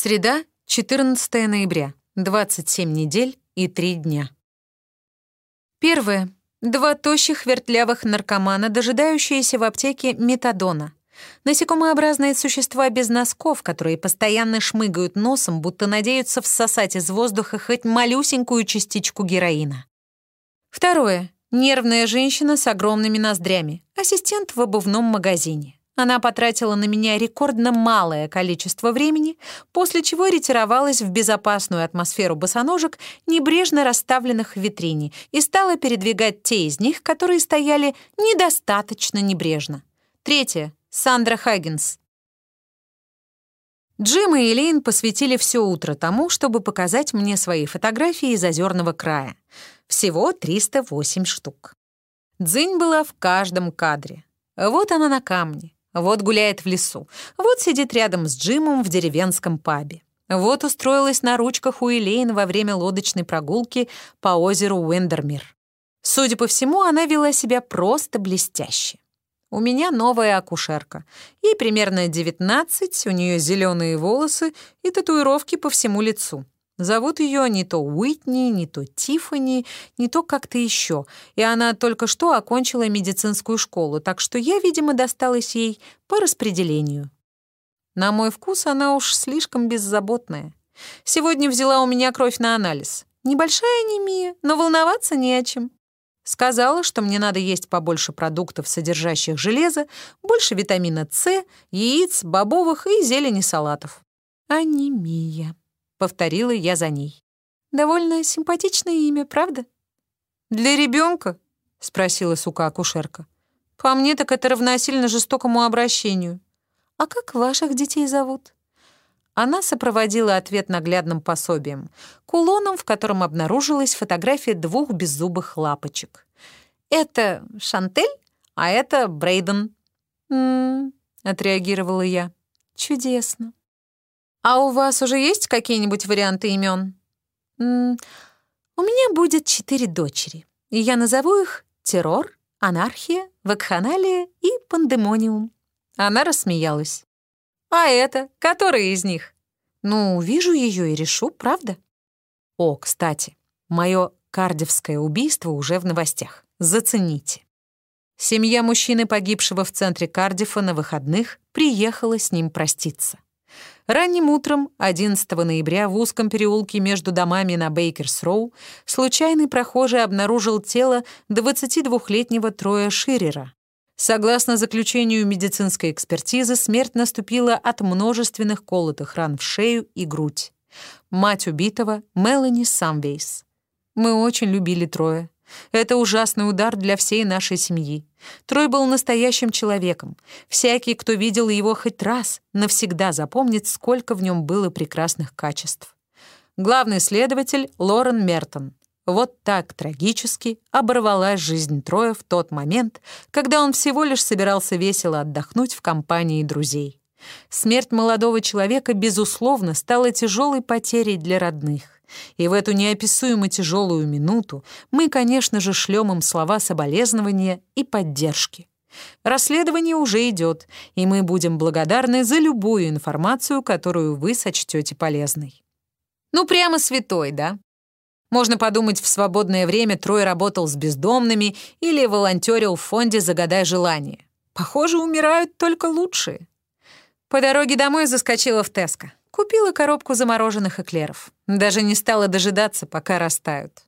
Среда, 14 ноября, 27 недель и 3 дня. Первое. Два тощих вертлявых наркомана, дожидающиеся в аптеке метадона. Насекомообразные существа без носков, которые постоянно шмыгают носом, будто надеются всосать из воздуха хоть малюсенькую частичку героина. Второе. Нервная женщина с огромными ноздрями. Ассистент в обувном магазине. Она потратила на меня рекордно малое количество времени, после чего ретировалась в безопасную атмосферу босоножек, небрежно расставленных в витрине, и стала передвигать те из них, которые стояли недостаточно небрежно. Третье. Сандра Хаггинс. Джим и Элейн посвятили все утро тому, чтобы показать мне свои фотографии из озерного края. Всего 308 штук. Дзынь была в каждом кадре. Вот она на камне, вот гуляет в лесу. Вот сидит рядом с Джимом в деревенском пабе. Вот устроилась на ручках у Элейн во время лодочной прогулки по озеру Уэндермир. Судя по всему, она вела себя просто блестяще. У меня новая акушерка. Ей примерно 19, у нее зеленые волосы и татуировки по всему лицу. Зовут ее не то Уитни, не то Тиффани, не то как-то еще. И она только что окончила медицинскую школу, так что я, видимо, досталась ей по распределению. На мой вкус она уж слишком беззаботная. Сегодня взяла у меня кровь на анализ. Небольшая анемия, но волноваться не о чем. Сказала, что мне надо есть побольше продуктов, содержащих железо, больше витамина С, яиц, бобовых и зелени салатов. Анемия. Повторила я за ней. «Довольно симпатичное имя, правда?» «Для ребенка? спросила сука-акушерка. «По мне так это равносильно жестокому обращению». «А как ваших детей зовут?» Она сопроводила ответ наглядным пособием, кулоном, в котором обнаружилась фотография двух беззубых лапочек. «Это Шантель, а это Брейден». «М-м-м», отреагировала я. «Чудесно». «А у вас уже есть какие-нибудь варианты имен? «У меня будет четыре дочери, и я назову их Террор, Анархия, Вакханалия и Пандемониум». Она рассмеялась. «А это? Который из них?» «Ну, увижу ее и решу, правда?» «О, кстати, мое кардевское убийство уже в новостях. Зацените». Семья мужчины, погибшего в центре Кардифа на выходных, приехала с ним проститься. Ранним утром 11 ноября в узком переулке между домами на Бейкерс-Роу случайный прохожий обнаружил тело 22-летнего Троя Ширера. Согласно заключению медицинской экспертизы, смерть наступила от множественных колотых ран в шею и грудь. Мать убитого — Мелани Самвейс. Мы очень любили Троя. Это ужасный удар для всей нашей семьи. Трой был настоящим человеком. Всякий, кто видел его хоть раз, навсегда запомнит, сколько в нем было прекрасных качеств. Главный следователь Лорен Мертон. Вот так трагически оборвалась жизнь Троя в тот момент, когда он всего лишь собирался весело отдохнуть в компании друзей. Смерть молодого человека, безусловно, стала тяжелой потерей для родных. И в эту неописуемо тяжелую минуту мы, конечно же, шлем им слова соболезнования и поддержки. Расследование уже идет, и мы будем благодарны за любую информацию, которую вы сочтете полезной. Ну, прямо святой, да? Можно подумать, в свободное время Трой работал с бездомными или волонтерил в фонде «Загадай желание». Похоже, умирают только лучшие. По дороге домой заскочила в Теско. Купила коробку замороженных эклеров. Даже не стала дожидаться, пока растают.